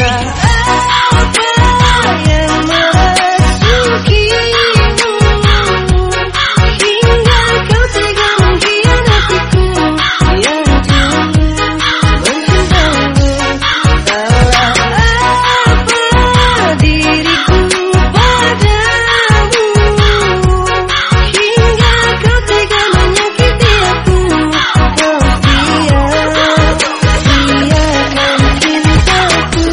Yeah.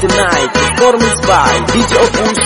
the tonight Performance by DJ Opus